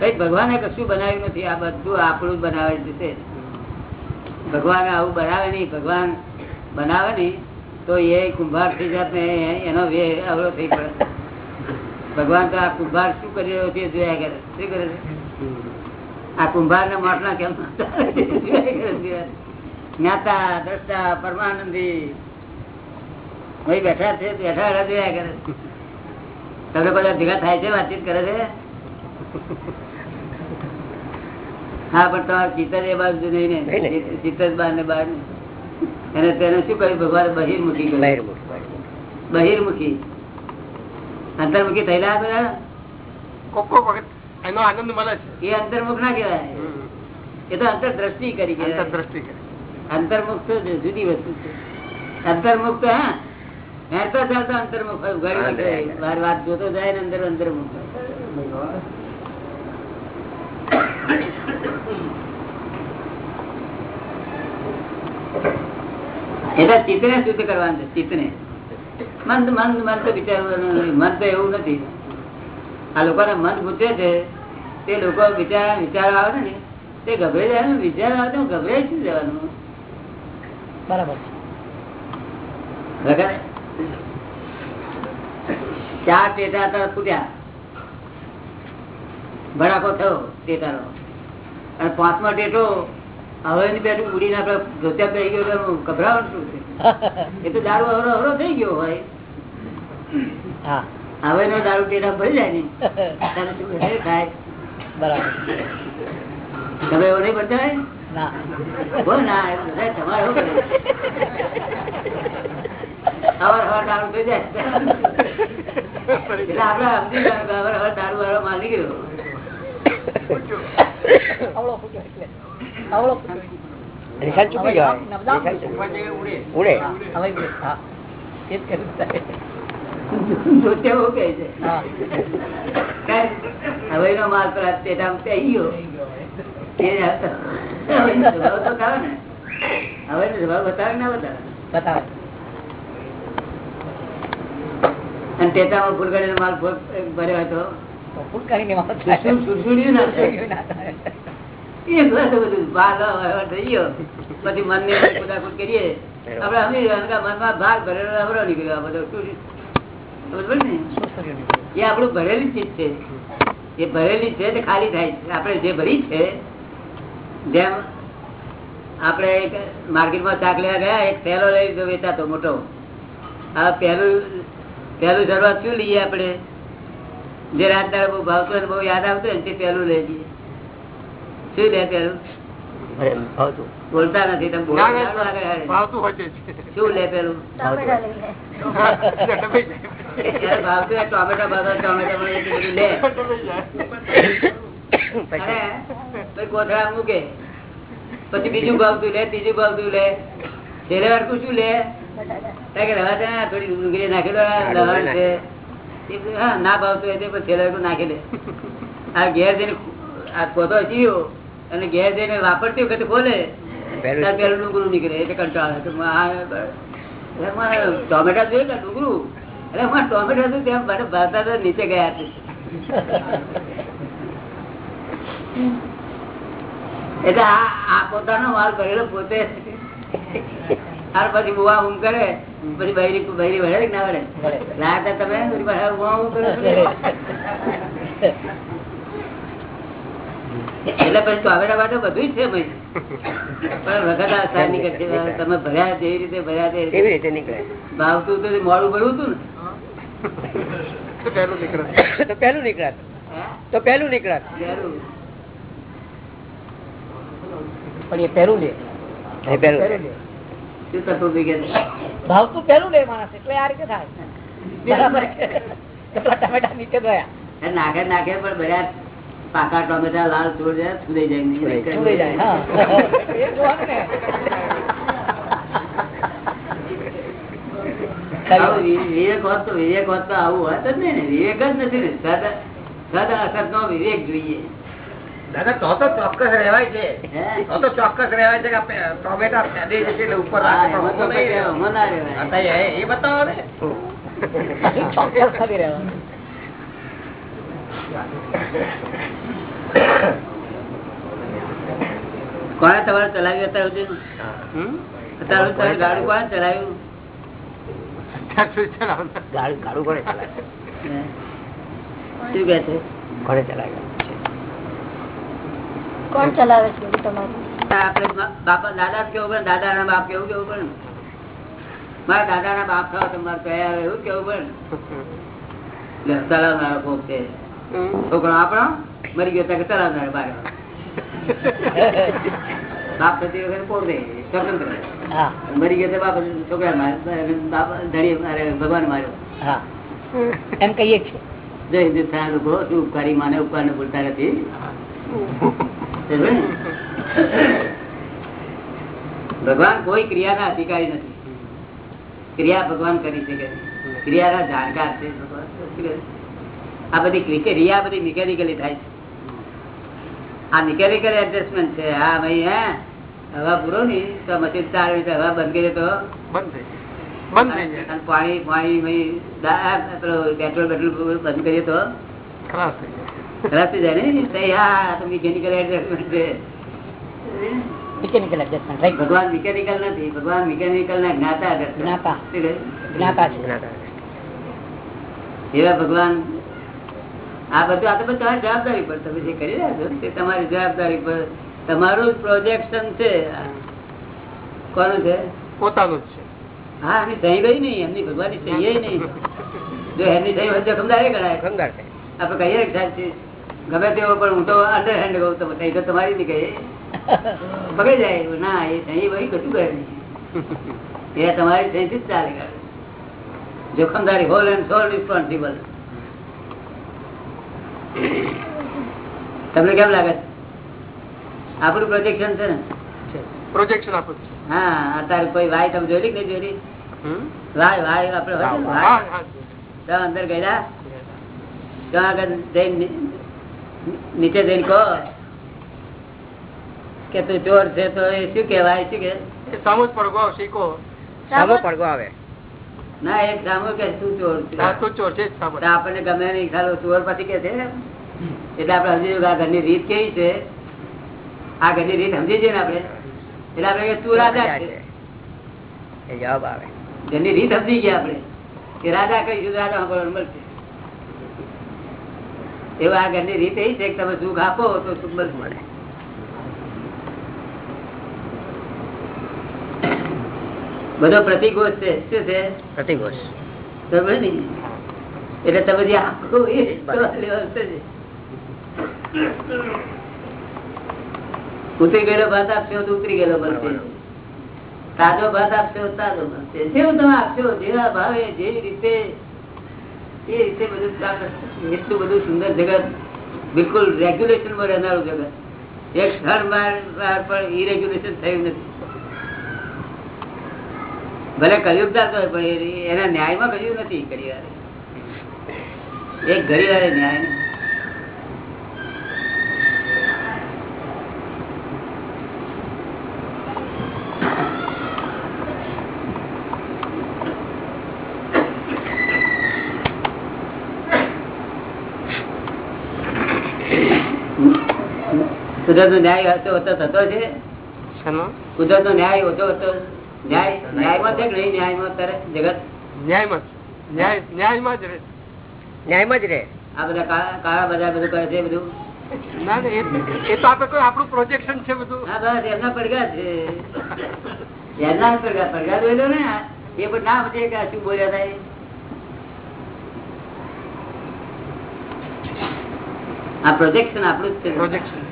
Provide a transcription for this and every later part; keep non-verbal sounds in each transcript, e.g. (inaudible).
ભગવાને કશું બનાવ્યું નથી? આ બધું આપણું બનાવે છે ભગવાન આવું બનાવે નહીં ભગવાન બનાવે નહીં તો એ કુંભાર થઈ જાત ને એનો વે અવરો થઈ પડે. ભગવાન તો આ કુંભાર શું કરી રહ્યો છે જોયા કરે. શું કરે છે? આ કુંભાર ને માટલા કેમ જ્ઞાતા દ્રષ્ટા પરમાનંદી. ભાઈ બેઠા છે બેઠા બેઠા જોયા કરે તમે બધા ભેગા થાય છે વાતચીત કરે છે? હા પણ તમારે ચિત્તર એ બાજુ નહીં ને. ચિત્તર બાર ને બાર એને તેને શું કહ્યું? ભગવાન બહિર્મુખી બહિર્મુખી. અંતર્મુખી થયેલા બધા? કોક કોક વખત એનો આનંદ મળે છે. એ અંતર્મુખ ના કહેવાય. એ તો અંતર દ્રષ્ટિ કરી. અંતરદ્રષ્ટિ કરે. અંતર્મુખ તો જુદી વસ્તુ છે. અંતર્મુખ તો હા હેરતો ચાલતો અંતર્મુખ હોય. બહાર વાત જોતો જાય ને અંદર અંતર્મુખ એટલે ચિત્તને શુદ્ધ કરવાનું છે ચિત્તને. મન તો- મન મન તો વિચારવાનું. મન તો એવું નથી. આ લોકોને મન પૂછે છે તે લોકો વિચાર વિચાર આવે ને તે ગભરાઈ જાય. ને વિચાર આવે તો ગભરાઈ શું જવાનું? બરાબર છે. ચાર ટેટા તરફ ફૂટ્યા ભડાકો થયો ટેટાનો અને પાંચમા ટેટો હવે બેઠું ઉડીને આપડે ધોત્યા પડી ગયો એટલે ગભરાવાનું શું છે? એ તો દારૂ અવરો અવરો થઈ ગયો હોય. હા. હવે નો દારૂ ટેટા ભરી જાય ને? થાય બરાબર. તમે એવો નહીં ના. બોલ ના બધા તમારે કરે? હવાર દારૂ થઈ જાય. એટલે આપડે સમજી હવાર વાળો માલ હવે એનો માલ પર આ ગયો. હવે સ્વભાવ ને હવે બતાવે ના બતાવે? બતાવે. અને ટેટામાં ફૂલ કરીને માલ ભર્યો હતો. તો ફૂટકારીને વાળો થાય. સુરસુર- સુરસુર્યું ના થાય. ના થાય. એ બધું બધું બાર વહીવટ થઈ ગયો. પછી મનને કુદાકુદ કરીએ. આપડે સમજી મનમાં ભાગ ભરેલો અવરો નીકળ્યો. આ બધો બરોબર ને? શું કર્યું નહીં? એ આપણું ભરેલી ચીજ છે. એ ભરેલી છે તે ખાલી થાય છે. આપણે જે ભરી છે જેમ આપણે એક માર્કેટમાં શાક લેવા ગયા એક પહેલો લઈ વેચાતો મોટો. આ પહેલું પહેલું શરૂઆત શું લઈએ આપણે? જે રાત દાડે બહુ ભાવતો હોય બહુ યાદ આવતું હોય ને તે પહેલું લઈ લઈએ. શું લે પહેલું? ભાવતું. બોલતા નથી તમે ના, બોલો ના, આગળ આગળ. ભાવતું હોય શું લે પેલું ભાવતું ટોમેટો લે. પછી કોથળા મૂકે. પછી બીજું ભાવતું લે ત્રીજું ભાવતું લે. છેલ્લે વાર શું લે? બટાટા કારણ કે રવા છે ને, થોડી ડુંગળી નાખેલો લવણ છે. હા ના ભાવતું હોય તે પછી નાખી દે. આ ઘેર જઈને આ પોતો જીવ્યો અને ઘેર જઈને વાપરતી વખતે ખોલે પેલું ડુંગળું નીકળે એટલે કંટાળો તો આ એટલે મારે ટોમેટા જોયું ને ડુંગળું? એટલે મારે ટોમેટા તો ત્યાં મને નીચે ગયા છે. એટલે આ પોતાનો માલ ભરેલો પોતે. ત્યાર પછી બુવા ઊંઘ કરે પછી બૈરી બૈરી વળે ના વળે? રાતે તમે. એટલે પછી ટોમેટા માટે બધું જ છે ભાઈ. પણ વખત આ સાર નીકળશે તમે ભર્યા જેવી રીતે ભર્યા તે કેવી રીતે નીકળે? ભાવતું તો મોડું ભરવું હતું ને. પહેલું નીકળત તો પહેલું નીકળત. તો પહેલું નીકળત. પણ એ પહેલું લે. પહેલું. પહેલું લે. કે? ભાવતું પહેલું લે માણસ એટલે આ રીતે થાય. પેલા ટમેટા નીચે ગયા. નાખે નાખે પણ પાકા ટોમેટા લાલ જાય જાય. જાય વિવેક હોત તો વિવેક હોત તો આવું હોત જ નહીં ને. વિવેક જ નથી ને. સદ સદ અસત નો વિવેક જોઈએ. દાદા તો તો ચોક્કસ રહેવાય છે. તો તો ચોક્કસ રહેવાય છે કે ટોમેટા ફેદી જશે એટલે ઉપર હા, રાખે, પણ એમાં તો ઊંધું નહીં પછી રહેવાનું. આમાં ના રહેવાય. હા, તો એ એ બતાવો ને ચોક્કસ નથી રહેવાનું. કોણે તમારે ચલાવ્યું અત્યાર સુધી? હમ? અત્યાર સુધી ગાડું કોને ચલાવ્યું? ગાડું ગાડું કોને ચલાવ્યું? શું કે છે? કોને ચલાવે કોણ ચલાવે છે તમારું? બાપા દાદા કેવું પડે દાદા ના બાપ કેવું કેવું પડે મારા દાદા ના બાપ થવા તમારે કયા એવું કેવું પડે ચલાવનારો કોક છે. છોકરો આપણો મરી ગયો ત્યાં ચલાવનારો બાર. બાપ થતી વખતે કોણ દે સ્વતંત્ર. મરી ગયો બાપ છોકરા મારે બાપ ધણી મારે ભગવાન માર્યો હા. એમ કહીએ છીએ જય હિન્દુસ્તાન લોકો શું ઉપકારી માને ઉપકાર ને ભૂલતા નથી? ભગવાન કોઈ ક્રિયાના અધિકારી નથી. ક્રિયા ભગવાન કરી શકે. ક્રિયાના જાણકાર છે ભગવાન. આ બધી ક્રિયા બધી મિકેનિકલી થાય છે. આ મિકેનિકલ એડજસ્ટમેન્ટ છે. હા ભાઈ હે? હવા પૂરો ની તો મશીન ચાર મિનિટ હવા બંધ કરી તો પાણી પાણી પેટ્રોલ પેટ્રોલ બંધ કરીએ તો ખરાબ થઈ જાય. ખરાબ થઈ જાય ને તૈયાર મિકેનિકલ એડજસ્ટમેન્ટ છે. મિકેનિકલ એડજસ્ટમેન્ટ રાઈટ ભગવાન મિકેનિકલ નથી ભગવાન મિકેનિકલ ના જ્ઞાતા. જ્ઞાતા. જ્ઞાતા છે. એવા ભગવાન આ બધું આ તો તમારી જવાબદારી પર તમે જે કરી રહ્યા છો તે તમારી જવાબદારી પર. તમારું પ્રોજેક્શન છે. કોનું છે? પોતાનું જ છે. હા એમની સહી ગઈ નહીં એમની ભગવાનની સહી નહીં. જો એમની સહી હોય તો જોખમદારી ગણાય. ખમદાર છે આપણે કહીએ છે, ગમે તેવો પણ હું તો અંડર હેન્ડ કહું તો તમારી નહીં પકડી જાય. ના એ સહી ભાઈ કશું કરે નહીં. એ તમારી સહીથી જ ચાલે જોખમદારી હોલ એન્ડ સોલ રિસ્પોન્સિબલ તમને કેમ લાગે? આપણું પ્રોજેક્શન છે ને? પ્રોજેક્શન આપણું હા અત્યારે કોઈ વાય તમે જોઈ કે નહીં જોયેલી? વાય વાય ત્યાં અંદર ગયા ત્યાં આગળ જઈને નીચે જઈને કહો કે તું ચોર છે તો એ શું કેવાય શું કે? સામુ શીખો. સામો પડગો આવે. ના એક સામુ કે તું ચોર છે. તું ચોર છે જ સામુ. તો આપણને ગમે નહીં ખાલી ચોર પછી કે છે. એટલે આપણે સમજી આ ઘરની રીત કેવી છે? આ ઘરની રીત સમજી છે ને આપણે? એટલે આપણે તું રાજા છે. એ જવાબ આવે. ઘરની રીત સમજી ગયા આપણે. કે રાજા કહીશું તો રાજા મળશે. એવા આ ઘરની રીત એ છે કે તમે સુખ આપો તો સુખ મળશે મળે. બધો પ્રતિકોષ છે. શું છે? પ્રતિઘોષ. બરોબર ને એટલે તમે જે આખું એ ઉતરી ગયેલો ભાત આપશો તો ઉતરી ગયેલો બનશે તાજો ભાત આપશો તાજો બનશે જેવું તમે આપશો જેવા ભાવે જેવી રીતે એ રીતે બધું એટલું બધું સુંદર જગત, બિલકુલ રેગ્યુલેશનમાં રહેનારું જગત. એક ક્ષણ વાર પણ ઇરેગ્યુલેશન થયું નથી. ભલે કલયુગ ચાલતો હોય, પણ એના ન્યાયમાં કયું નથી ઘડી એક ઘડી ન્યાય કુદરત નો ન્યાય હતો હતો થતો છે? કુદરત નો ન્યાય હતો હતો. ન્યાય ન્યાયમાં છે કે નહીં? ન્યાયમાં તારે જગત? ન્યાયમાં ન્યાય ન્યાયમાં જ રહે. ન્યાયમાં જ રહે. આ બધા કાળા કાળા બધા બધું કરે છે બધું? ના ના એ- એ તો આપણે આપણું પ્રોજેક્શન છે બધું. એમના પડઘા છે. એમના પડઘા પડઘા જોયેલો ને એ પણ ના સમજે કે શું બોલ્યા હતા આ પ્રોજેક્શન આપણું જ છે. પ્રોજેક્શન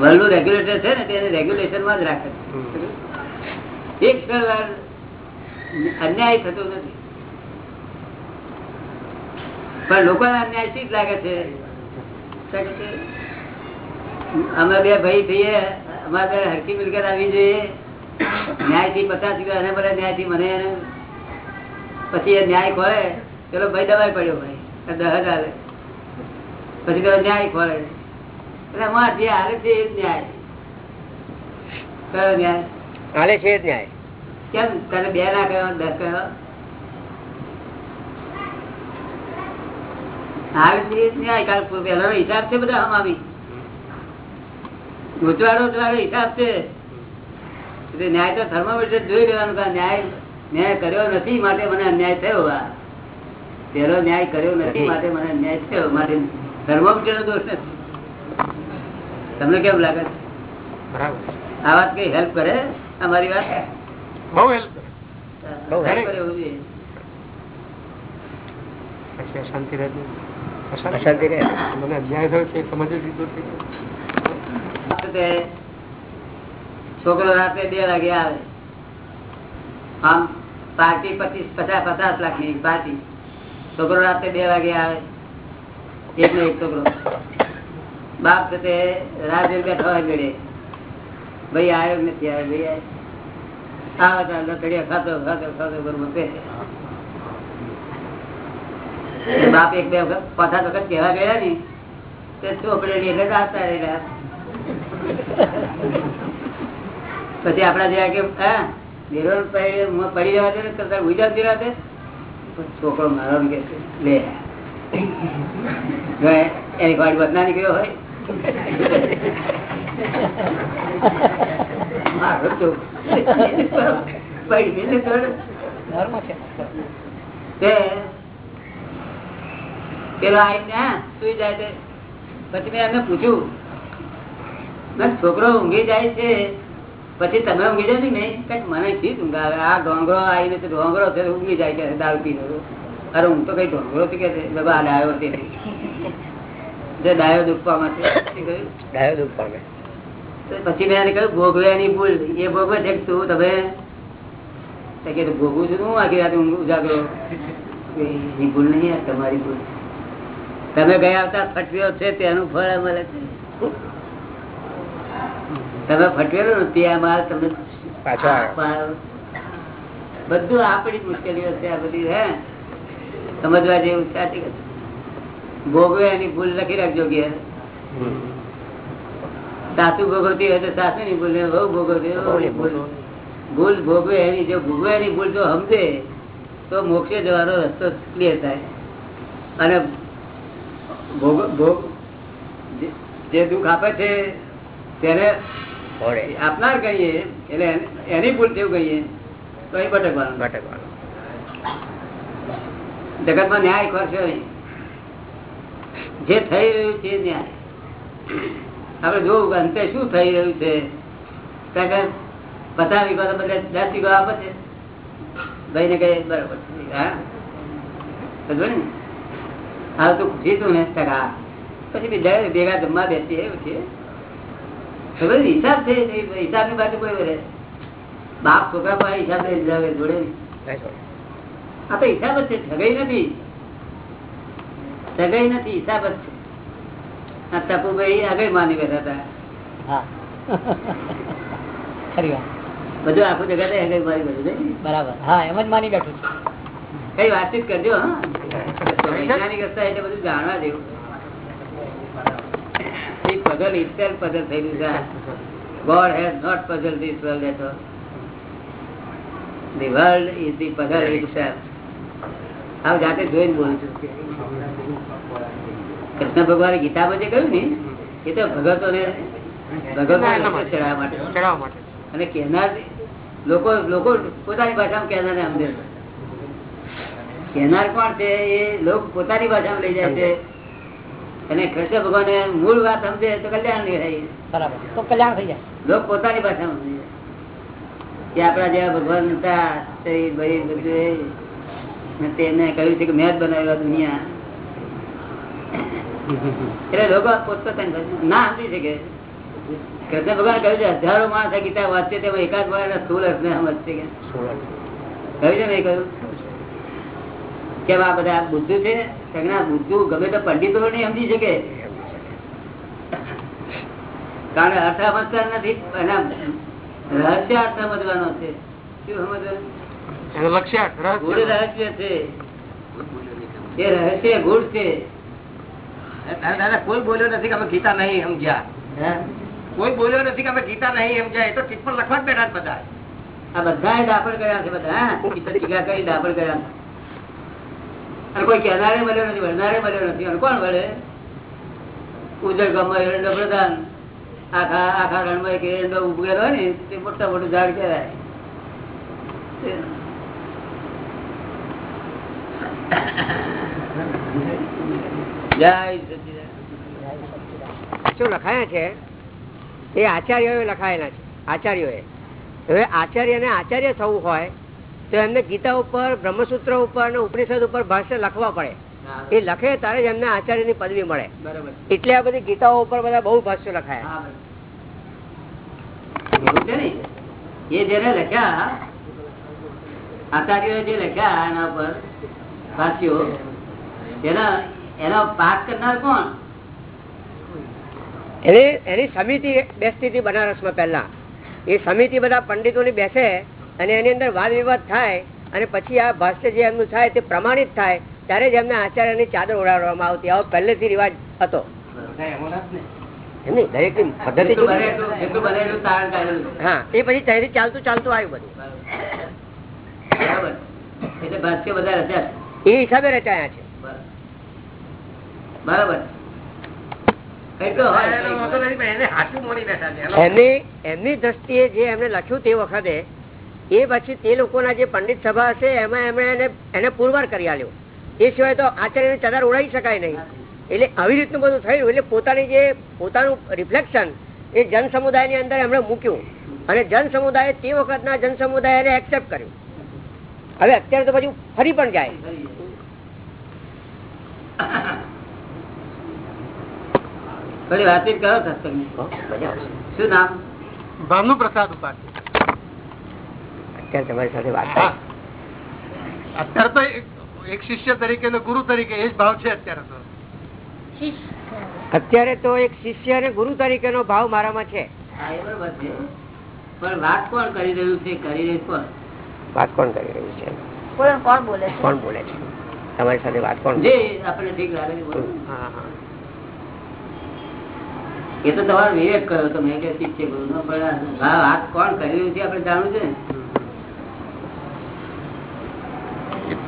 વર્લ્ડ રેગ્યુલેટર છે ને તેને રેગ્યુલેશનમાં જ રાખે છે. એક વાર અન્યાય થતો નથી. પણ લોકોને અન્યાય શી જ લાગે છે? અમે બે ભાઈ થઈએ અમારે બે હરકી મિલકત આવી જોઈએ. ન્યાયથી પચાસ રૂપિયા અને બધા ન્યાયથી મને એને. પછી એ ન્યાય ખોલે ચલો ભાઈ દવાઈ પડ્યો ભાઈ દહ હજાર પછી તો ન્યાય અમારે જે હાલે છે એ જ ન્યાય. કયો ન્યાય? હાલે છે જ ન્યાય. કેમ? તને બે ના કયો દસ કયો? ન્યાય. પહેલાનો હિસાબ છે બધા આમ ગૂંચવાડો દ્વારા હિસાબ છે. એટલે ન્યાય તો થર્મોમીટર જોઈ લેવાનું કે ન્યાય ન્યાય કર્યો નથી માટે મને અન્યાય થયો આ. પેલો ન્યાય કર્યો નથી માટે મને અન્યાય થયો. માટે થર્મોમીટર નો દોષ નથી. તમને કેમ લાગે? આ વાત કઈ હેલ્પ કરે? અમારી વાત? બહુ હેલ્પ કરે. એવું જોઈએ. અશાંતિ રહે. મને અન્યાય થયો છે સમજ જ દૂર થઈ ગઈ. વખતે છોકરો રાત્રે બે વાગે આવે. આમ પાર્ટી પચીસ પચાસ પચાસ લાખની પાર્ટી. છોકરો રાત્રે બે વાગે આવે. એક નો એક છોકરો. બાપ છે તે હોય જોડે ભાઈ આવ્યો નથી આવ્યો? ભાઈ આવે તો લથડિયા ખાતો ખાતો ખાતો બરોબર. બાપ એક બે વખત પાછા વખત કહેવા ગયા ને તે ચોપડેલી એટલે જાતા રહેલા પછી આપડા જેવા કે, હા નિરોધ પડી જવા દે કરતા ગુજરાત જવા દે છોકરો મારો કે લે. એની ગાડી બદના નીકળ્યો હોય. (laughs) છે પેલો આવીને છોકરો ઊંઘી જાય છે પછી તમે ઊંઘી જાય ને કંઈક મને શી ઊંઘ આવે આ ઢોંગરો આવીને તો ઢોંગરો છે ઊંઘી જાય કે દારૂ પીને અરે હું તો કઈ ઢોંગરો છે કે છે બાબા આવ્યો તે છે જે ડાયો દુખવામાં માટે પછી મેં એને કહ્યું ભોગવ્યાની ભૂલ. એ ભોગવે છે તું તમે કે ભોગવું છું હું આખી રાતે ઊંઘ ઉજાગરો. એની ભૂલ નહીં તમારી ભૂલ. તમે ગયા આવતા ફટવ્યો છે તેનું ફળ મળે છે. તમે ફટવેલો ને ત્યાં માલ તમને. બધું આપણી મુશ્કેલીઓ છે આ બધી હે? સમજવા જેવું સાચી. ભોગવે એની ભૂલ લખી રાખજો કે. સાસુ ભોગવતી હોય તો સાસુ ની ભૂલ બહુ ભોગવતી ભૂલ. ભોગવે એની જો ભોગવે એની ભૂલ જો સમજે તો મોક્ષે જવાનો રસ્તો ક્લિયર થાય. અને ભોગ ભોગ જે- દુઃખ આપે છે તેને આપનાર કહીએ એટલે એની- ભૂલ થયું કહીએ તો એ ભટકવાનું. ભટકવાનું. જગતમાં ન્યાય કરશો નહીં. જે થઈ રહ્યું છે ન્યાય. આપણે જોવું અંતે શું થઈ રહ્યું છે? પચાસ વીઘો તો બદલે દસ વીઘો આપે છે. ભાઈ ને કહીએ બરોબર. હા. ને? હા તું જીતું ને ટકા પછી બીજા ભેગા જમવા બેસીએ એવું છે. હિસાબ છે હિસાબની બાજુ કોઈ વળે બાપ છોકરા પાસે હિસાબ લઈ જોડે. આ તો હિસાબ જ છે ઠગાઈ નથી. ઠગાઈ નથી હિસાબ જ છે. આ ટપુભાઈ આગળ માની બેઠા હતા. હા. ખરી વાત. બધું આખું જગત આગળ મારી બેઠું બરાબર. હા એમ જ માની બેઠું કઈ વાતચીત કરજો વૈજ્ઞાનિક હસ્તા એટલે બધું જાણવા જેવું. પઝલ ઇટસેલ્ફ પઝલ થયેલું છે puzzled this world at all. The world is the puzzle itself. જાતે જોઈને બોલું છું. કૃષ્ણ ભગવાન ગીતામાં જે કહ્યું ને એ તો ભગતો ને ચડાવવા માટે. અને કેનાર લોકો લોકો પોતાની ભાષામાં કહેનારને સમજે છે. કહેનાર કોણ છે? એ લોકો પોતાની ભાષામાં લઈ જાય છે. અને કૃષ્ણ ભગવાન મૂળ વાત સમજે તો કલ્યાણ નહીં થાય. બરાબર. તો કલ્યાણ થઈ જાય. લોક પોતાની ભાષામાં સમજે. કે આપણા જેવા ભગવાન હતા તે ભાઈ બધું તેને કહ્યું છે કે મેં જ બનાવેલા દુનિયા. એટલે લોકો પોતપોતાની ના સમજી શકે. કૃષ્ણ ભગવાન કહ્યું છે હજારો માણસ આ ગીતા વાંચે તેમાં એકાદ માણસ સ્થૂળ અર્થને સમજશે કે. કહ્યું છે ને કહ્યું? કેમ આ બધા બુદ્ધુ છે? સગના બુદ્ધુ ગમે તો પંડિતો નહીં સમજી શકે. કારણ કે અર્થ સમજતા નથી એના રહસ્ય અર્થ સમજવાનો છે. શું સમજવાનું? રહસ્ય. છે. એ રહસ્ય ગૂઢ છે. દાદા કોઈ બોલ્યો નથી કે અમે ગીતા નહીં સમજ્યા કોઈ બોલ્યો નથી કે અમે ગીતા નહીં સમજ્યા એ તો ટિપ્પણ લખવા જ બેઠા બધા. આ બધા દાપણ કર્યા છે બધા ચીગા કરી દાપણ કર્યા અને કોઈ કહેનારે મળ્યો નથી વળનારે મળ્યો નથી. અને કોણ વળે? ઉજળ ગામમાં એરંડો પ્રધાન. આખા આખા રણમાં એક એરંડો ઉગેલો હોય ને તે મોટા મોટું ઝાડ કહેવાય. જય સચિદાનંદ. લખાયા છે? એ આચાર્યોએ લખાયેલા છે આચાર્યોએ. હવે આચાર્યને આચાર્ય થવું હોય તો એમને ગીતા ઉપર બ્રહ્મસૂત્ર ઉપર અને ઉપનિષદ ઉપર ભાષ્ય લખવા પડે. એ લખે ત્યારે જ એમને આચાર્યની પદવી મળે. બરાબર. એટલે આ બધી ગીતાઓ ઉપર બધા બહુ ભાષ્યો લખાયા. એ જેને લખ્યા આચાર્ય જે લખ્યા એના ઉપર ભાષ્યો એના એનો પાઠ કરનાર કોણ? એની એની સમિતિ બેસતી હતી બનારસમાં પહેલા. એ સમિતિ બધા પંડિતોની બેસે અને એની અંદર વાદ વિવાદ થાય અને પછી આ ભાષ્ય જે એમનું થાય તે પ્રમાણિત થાય ત્યારે જ એમને આચાર્યની ચાદર ઓઢાડવામાં આવતી. આવો પહેલેથી રિવાજ હતો. હા એ પછી ત્યાંથી ચાલતું ચાલતું આવ્યું બધું. એ હિસાબે રચાયા છે. બરાબર. એમની દ્રષ્ટિએ જે એમને લખ્યું તે વખતે એ પછી તે લોકોના જે પંડિત સભા હશે એમાં એમણે એને એને પુરવાર કરી આલ્યો એ સિવાય તો આચાર્યની ચદર ઉડાવી શકાય નહીં. એટલે આવી રીતનું બધું થયું એટલે પોતાની જે પોતાનું રિફ્લેક્શન એ જન સમુદાયની અંદર એમણે મૂક્યું. અને જન સમુદાય તે વખતના જન સમુદાય એને એક્સેપ્ટ કર્યું. હવે અત્યારે તો પછી ફરી પણ જાય. થોડી વાતચીત કરો સત્સંગની. શું નામ? ભાવનું પ્રસાદ ઉપાડ્યું. અત્યારે તમારી સાથે વાત અત્યારે તો એક- શિષ્ય તરીકે ને ગુરુ તરીકે એ જ ભાવ છે અત્યારે તો. અત્યારે તો એક શિષ્ય અને ગુરુ તરીકેનો ભાવ મારામાં છે. પણ વાત કોણ કરી રહ્યું છે? કરી રહ્યું કોણ? વાત કોણ કરી રહ્યું છે? કોણ કોણ બોલે છે? કોણ બોલે છે? તમારી સાથે વાત કોણ જે આપણે ઠીક લાગે હા હા. એ તો તમારો વિવેક કર્યો તમે કે ઠીક છે ગુરુ પણ આ વાત કોણ કરી રહ્યું છે આપણે જાણવું છે ને?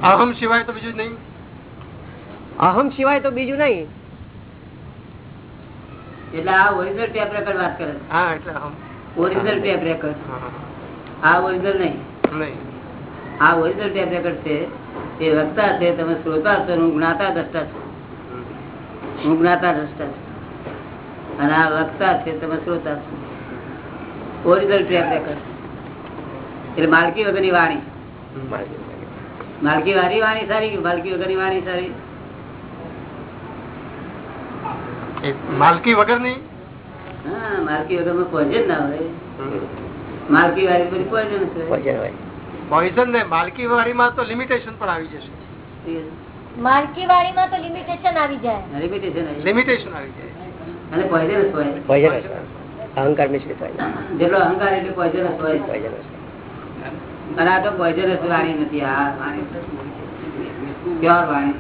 અહમ સિવાય તો બીજું નહીં. અહમ સિવાય તો બીજું નહીં. એટલે આ ઓરિજિનલ ટેપ રેકર્ડ વાત કરે હા એટલે અહમ. Original tape record. આ ઓરિજિનલ નહીં. નહીં. આ ઓરિજિનલ ટેપ રેકર્ડ છે એ વક્તા છે તમે શ્રોતા છો હું જ્ઞાતા દ્રષ્ટા છું. હું જ્ઞાતા દ્રષ્ટા છું. અને આ વક્તા છે તમે શ્રોતા છો. ઓરિજિનલ ટ્રેક રેકર્ડ એટલે માલકી વગરની વાણી. માલકી વાળી વાણી સારી કે માલકી વગરની વાણી સારી? માલકી વગર નહીં હા માલકી વગરમાં પોઈઝન ના હોય. માલકી વાળી બધી પોઈઝન હોય. પોઈઝન ને માલકી વાળીમાં તો લિમિટેશન પણ આવી જશે. માલકી વાળી માં તો લિમિટેશન આવી જાય. લિમિટેશન આવી જાય. અને પોઈઝન હોય. વજન અહંકાર મિશ્રિત હોય. જેટલો અહંકાર એટલે પોઈઝન હોય. વજન અને આ તો પોઈઝન વાણી નથી આ વાણી પ્યોર વાણી.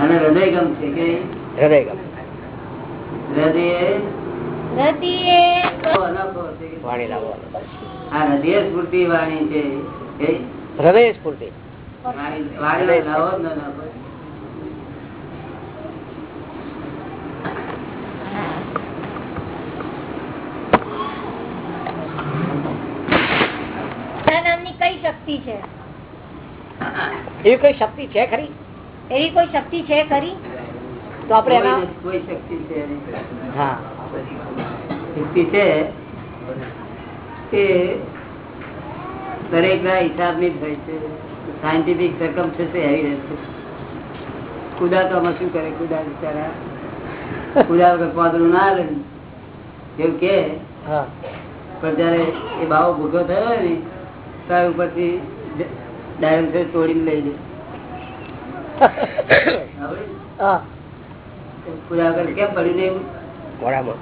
અને હૃદય ગમ છે કે? હૃદય હૃદય હૃદયે અનોખો છે. કે વાણી લાવવાનું. આ હૃદય સ્ફૂર્તિ વાણી છે. એ હૃદય સ્ફૂર્તિ. એવી કોઈ શક્તિ છે ખરી? એવી કોઈ શક્તિ છે ખરી? તો આપણે એમાં કોઈ- કોઈ શક્તિ છે હા. શક્તિ છે તે દરેક ના હિસાબની જ હોય છે. સાયન્ટિફિક સરકમ છે તે એવી છે. કુદા તો આમાં શું કરે? કુદા બિચારા. કુદા વગર પાંદડું ના આવે એવું કે? પણ જયારે એ બાવો ભૂખો થયો હોય ને ત્યારે ઉપરથી ડાયરેક્ટ તોડીને લઈ લે? કુદા વગર કેમ પડ્યું નહીં? બરાબર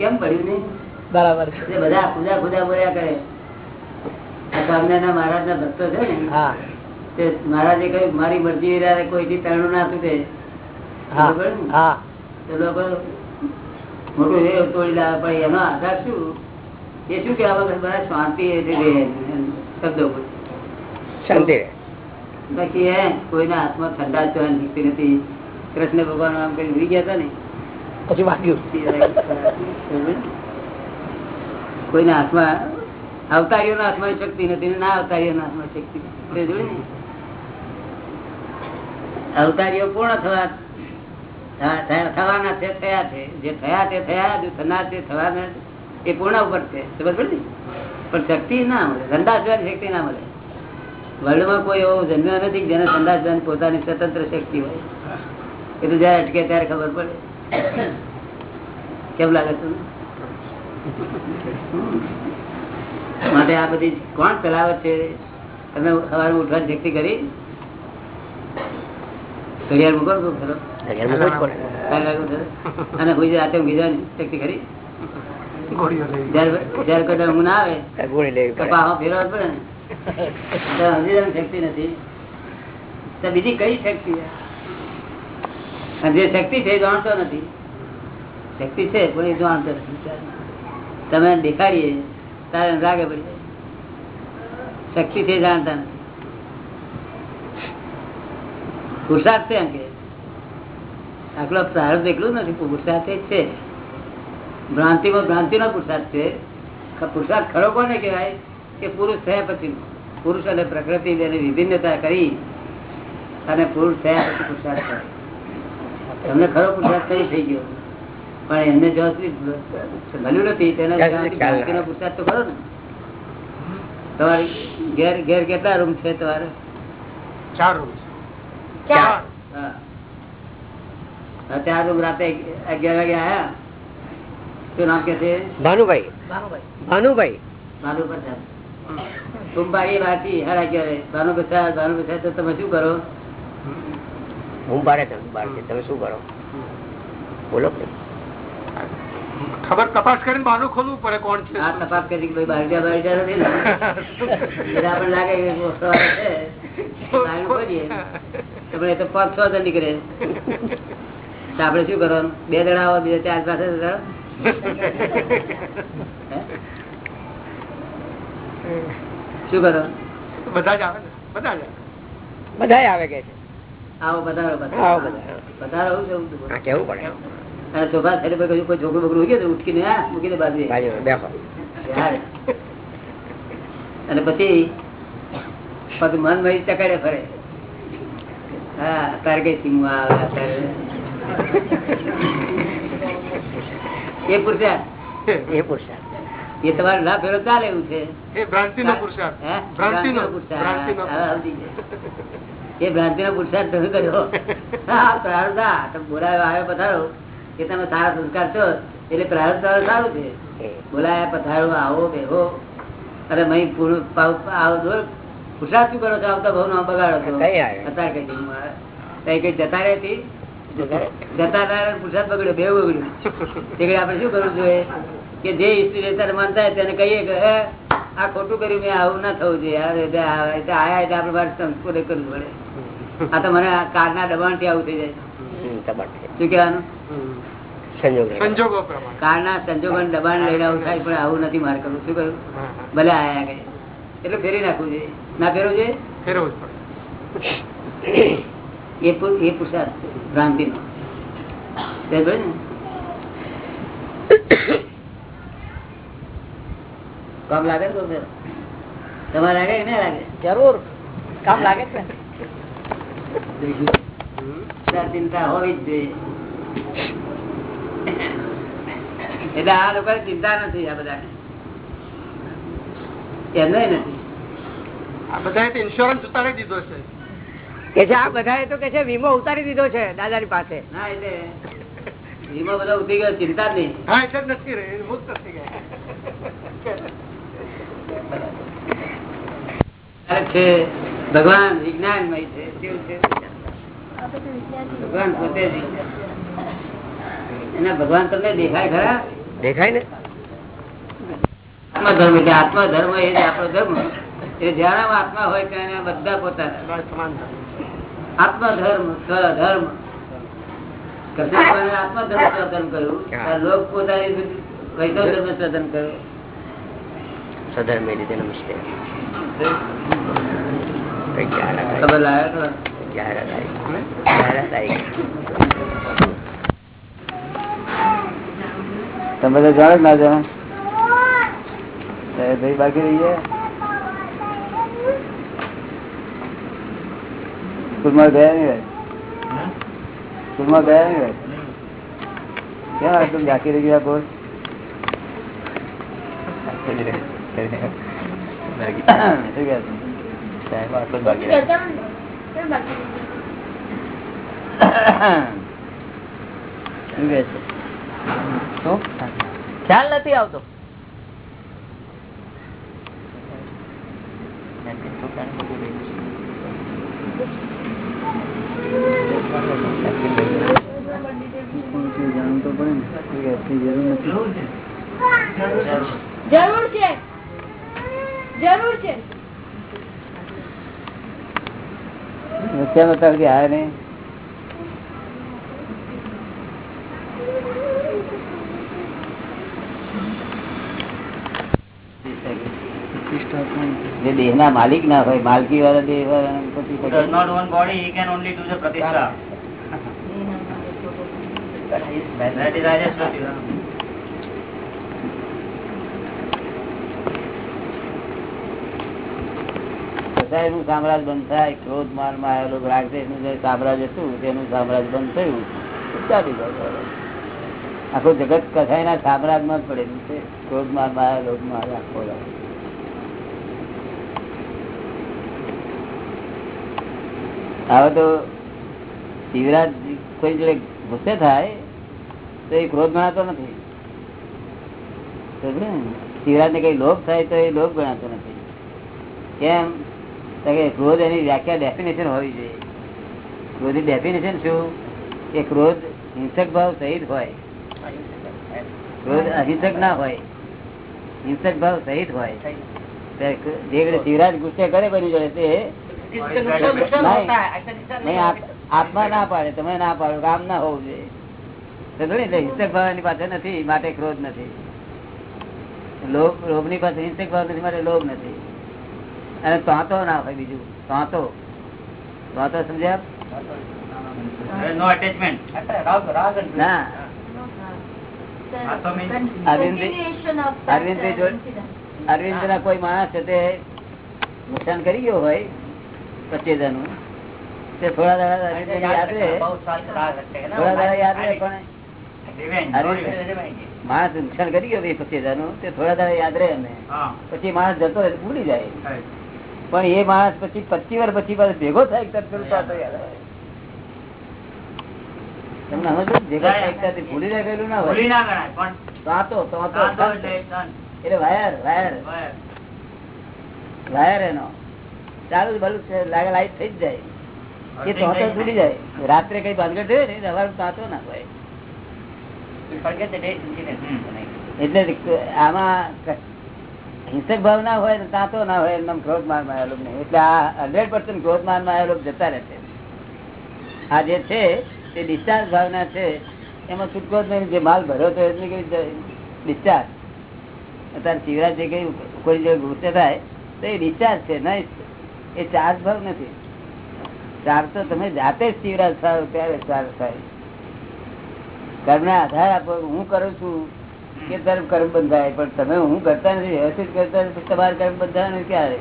કેમ પડ્યું નહીં? બરાબર. બધા ખુદા ખુદા બોલ્યા કરે. સ્વામિનારાયણ મહારાજ ના ભક્તો છે ને તે મહારાજે કહ્યું મારી મરજી કોઈથી તરણું ના તૂટે. હા? હા. તો લોકો મોટું એ તોડી લાવે પણ એનો આધાર શું? એ શું કે? બધા શાંતિ શબ્દો શાંતિ બાકી એ કોઈના હાથમાં ઠંડા જવાની શક્તિ નથી. કૃષ્ણ ભગવાન આમ કઈ ઉડી ગયા હતા ને. પછી વાગ્યું. કોઈના હાથમાં અવતારીઓના હાથમાં શક્તિ નથી ને ના અવતારીઓના હાથમાં શક્તિ તે ને? અવતારીઓ પૂર્ણ થવા થવાના છે, થયા છે. જે થયા તે થયા, જે થનાર તે થવાના એ પૂર્ણ ઉપર છે. પડી? ને? પણ શક્તિ ના મળે. સંદાસ જવાની શક્તિ ના મળે. વર્લ્ડમાં કોઈ એવો જન્મ્યો નથી જેને સંદાસ જવાની પોતાની સ્વતંત્ર શક્તિ હોય. એ તો જયારે અટકે ત્યારે ખબર પડે. કેમ લાગે તમને? માટે આ બધી કોણ ચલાવે છે? તમે સવારે ઉઠવાની શક્તિ કરી? ઘડિયાળ મૂકો ખરો અને કોઈ રાતે ઊંઘી શક્તિ કરી? જયારે ઊંઘ ના આવે પડે. પાહો ફેરવા પડે ને. શક્તિ નથી. તો બીજી કઈ શક્તિ જે શક્તિ છે એ જાણતો નથી. શક્તિ છે પણ એ જાણતો નથી. તમે દેખાડીએ તારે રાગે પડી. શક્તિ છે જાણતા પુરુષાર્થ છે એમ આટલો પ્રારંભ એટલું નથી પુરુષાર્થ છે. ભ્રાંતિમાં ભ્રાંતિનો પુરુષાર્થ છે. પુરુષાર્થ ખરો કોને કહેવાય? કે પુરુષ થયા પછી. પુરુષ અને પ્રકૃતિ વિભિન્નતા કરી અને પુરુષ થયા પછી પુરુષાર્થ થાય તમને ખરો પુરુષાર્થ કઈ થઈ ગયો? પણ એમને જ્યાં સુધી મળ્યું નથી તેને પુરુષાર્થ તો ખરો ને. તમારી ઘેર ઘેર કેટલા રૂમ છે તમારે? ચાર રૂમ ચાર? હા. હા, ચાર રૂમ રાતે અગિયાર વાગે આયા. શું નામ કે છે? ભાનુભાઈ. ભાનુભાઈ. ભાનુભાઈ. ભાનુ પ્રસાદ. કુંભારી વાંચી સાડા અગિયારે ભાનુ પ્રસાદ ભાનુ પ્રસાદ તો તમે શું કરો? હું બારે તમે શું કરો? બોલો ખબર તપાસ કરીને બહાનું ખોલવું પડે કોણ છે? આ તપાસ કરી કે ભાઈ બારજા નથી ને આપણને લાગે કે તો પાંચ છ હજાર નીકળે. આપડે શું કરવાનું? બે જણા આવો બીજા ચાર પાસે શું કરો? બધા જ આવે બધા જ બધા આવે કે છે? આવો બધા કેવું પડે? અને ચોખા સાથે કોઈ કોઈ છોકરું બકરું ઉગ્યું ઉઠકીને મૂકીને બાજુ. અને પછી પગ મન મરી ચકાડે ફરે. હા તારે કઈ સીમું આવે અત્યારે એ પુરુષાર્થ. એ પુરુષાર્થ. એ તમારે ના ફેરો ચાલે એવું છે. એ ભ્રાંતિ નો પુરુષાર્થ. હે? ભ્રાંતિનો પુરુષાર્થ. એ ભ્રાંતિ નો પુરુષાર્થ તમે કર્યો. બોલાયો આવ્યો પધારો કે તમે સારા સંસ્કાર છો એટલે પ્રારંભ તમારું સારું છે. બોલાયા પધારો આવો બેહો. અરે મહી પૂરું આવો જો પુરુષાર્થ શું કરો છો? આવતા ભાવ નો બગાડો છો. કઈ કઈ જતા રહેતી જતા રહ્યા પુરસાદ બગડ્યો બે બગડ્યું. ઘડી આપણે શું કરવું જોઈએ? કે જે અત્યારે માનતા હોય તેને કહીએ કે આ ખોટું કર્યું મેં આવું ના થવું જોઈએ. આયા એટલે આપણે મારે સંસ્કૃત કરવું પડે. આ તો મને કારના દબાણથી આવું થઈ જાય. છે. શું કહેવાનું? હમ. સંજોગ. કારના સંજોગો દબાણ લઈને આવું થાય પણ આવું નથી મારે કરવું. શું કહ્યું. ભલે આયા કઈ એટલે ફેરી નાખવું જોઈએ. ના ફેરવું જોઈએ? ફેરવું જ પડે. એ પુ- એ પુરુષાર્થ છે ભ્રાંતિ નો? કામ લાગે ને તમારે લાગે કે ના લાગે? જરૂર. કામ લાગે છે ચિંતા હોવી જ જોઈએ. એટલે આ લોકો ચિંતા નથી આ બધા એમને નથી. આ બધાએ ઇન્સ્યોરન્સ ઉતારી દીધો છે. કે છે આ બધાએ તો કે છે વીમો ઉતારી દીધો છે દાદાની પાસે. ના એટલે વીમો બધો ઉઠી ગયો ચિંતા જ નહીં. હા એટલે જ નથી રહે મુક્ત થઈ ગયા. છે ભગવાન વિજ્ઞાનમય છે. છે? ભગવાન પોતે જ વિજ્ઞાન. એના ભગવાન તમને દેખાય ખરા? દેખાય ને? આત્મધર્મ એટલે આત્મધર્મ એ આપણો ધર્મ. એ જયારે આત્મા હોય ત્યારે બધા પોતાના. આત્મધર્મ સ્વધર્મ. આત્મધર્મ સ્વતંત્ર કર્યું. લોક પોતાની વૈષ્ણવ ધર્મ સદન કર્યો. સધર્મે રીતે નમસ્તે. ખબર લાગે તો જાહેરાત આવી. જાહેરાત આવી. તમે તો જાણો ના જાણો. ભાઈ બાકી રહી ગયા સ્કૂલમાં ગયા નહીં સ્કૂલમાં ગયા નહીં કેમ આટલું બાકી રહી ગયા બોલ? છે? ખ્યાલ નથી આવતો? જરૂર છે. જરૂર છે. કેમ અત્યાર સુધી આયા નહીં. જે દેહ ના માલિક ના હોય માલકી વાળા દેહ વાળા સામ્રાજ્ય બંધ થાય ક્રોધ માલમાં આવેલું રાગદેશનું જે સામ્રાજ્ય હતું તેનું સામ્રાજ્ય બંધ થયું. ચાલી જાય આખું જગત કસાય ના સામ્રાજ્યમાં જ પડેલું છે. ક્રોધ માલમાં આવેલો આખો રાગ. હવે તો શિવરાજ કોઈ જોડે ગુસ્સે થાય, તો એ ક્રોધ ગણાતો નથી. શિવરાજ ને? કઈ લોભ થાય તો એ લોભ ગણાતો નથી. કેમ? ક્રોધ એની વ્યાખ્યા ડેફિનેશન હોવી જોઈએ. ક્રોધની ડેફિનેશન શું? કે ક્રોધ હિંસક ભાવ સહિત હોય. ક્રોધ અહિંસક ના હોય. હિંસક ભાવ સહિત હોય. શિવરાજ ગુસ્સે કરે કોઈની જોડે તે આત્મા ના પાડે તમે ના પાડો કામ ના હોવું જોઈએ. હિંસક ભાવ એની પાસે નથી માટે ક્રોધ નથી. લોભ લોભની પાસે હિંસક ભાવ નથી માટે લોભ નથી. અને તાંતો ના હોય બીજું. તાંતો અરવિંદ ના કોઈ માણસ છે તે નુકસાન કરી ગયો હોય પચીસ હજાર થોડા દાડા થોડા દાડા યાદ રહે પણ માણસ નુકસાન કરી ગયો પચીસ હજાર તે થોડા દાડા યાદ રહે પછી માણસ જતો હોય ભૂલી જાય. પણ એ માણસ પછી પચીસ વાર પછી પાછો ભેગો થાય તરફ યાદ આવે. તમને સમજો ભેગા થાય ભૂલી જાય પેલું ના ભૂલી ના પણ તો તો એટલે વાયર. વાયર. વાયર એનો. ચાલુ ભલું છે, લાગે લાઈટ થઈ જ જાય. એ તો છૂટી જાય. રાત્રે કઈ ભાનગઢ થયો ને સવાર તાંતો ના હોય. એટલે આમાં હિંસક ભાવ ના હોય ને તાંતો ના હોય એમ ક્રોધ માનમાં આવેલો નહીં એટલે આ હંડ્રેડ પર્સન્ટ ક્રોધ માનમાં આવેલો જતા રહેશે આ જે છે તે ડિસ્ચાર્જ ભાવના છે. એમાં છૂટકો જ નહીં જે માલ ભર્યો હતો એટલે કઈ ડિસ્ચાર્જ? અત્યારે શિવરાજ જે કઈ કોઈ જે ગુસ્સે થાય તો એ ડિસ્ચાર્જ છે નહીં? એ ચાર્જ ભાવ નથી. ચાર્જ તો તમે જાતે જ શિવરાજ થાવ ત્યારે ચાર્જ થાય. કર્મને આધાર આપો, હું કરું છું કે તરફ કર્મ બંધાય, પણ તમે હું કરતા નથી, વ્યવસ્થિત કરતા નથી, તમારે કર્મ બંધાવાનું ક્યારે?